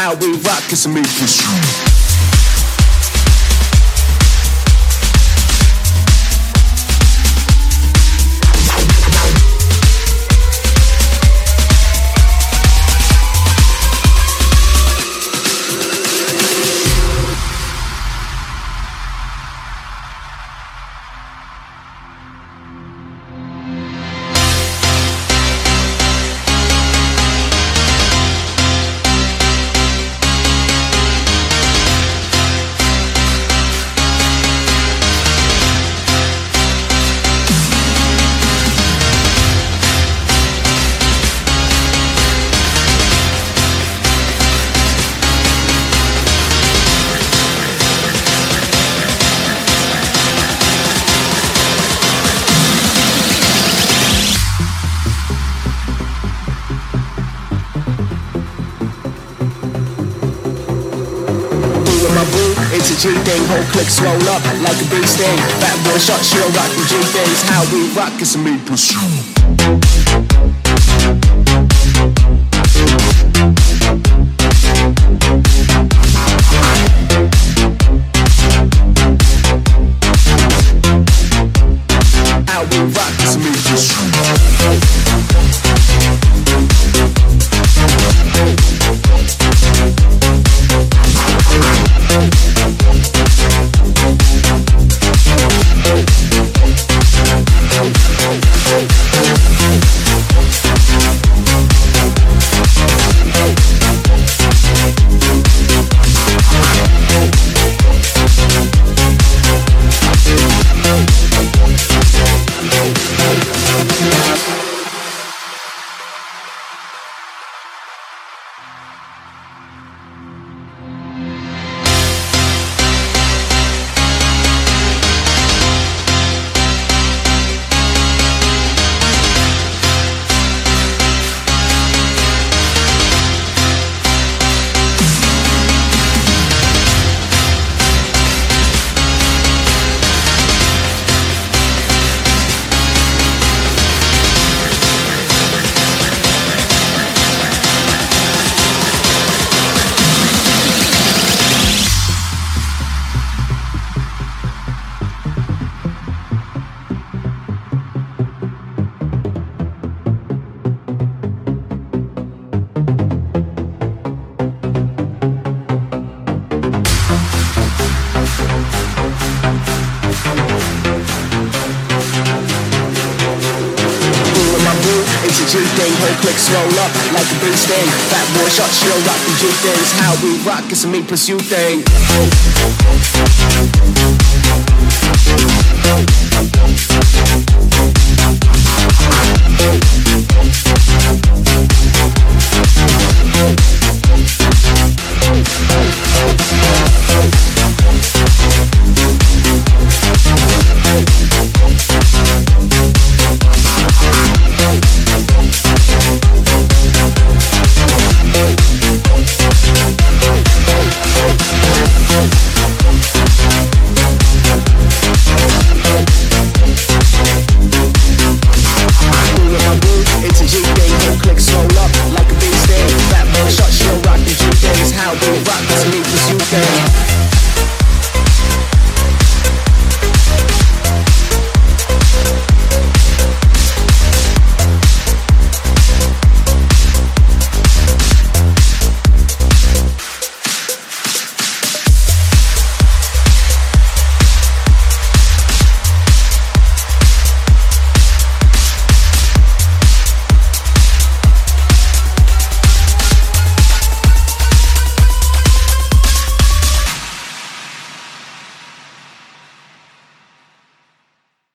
how we rock, it's me plus you. G thing, whole click swole up like a bee sting. Fat boy shot, she'll rock the G things. How we rock, it's me plus How we rock, it's roll up like a bee sting Fat boy shot, she'll rock the things How we rock is me plus you thing.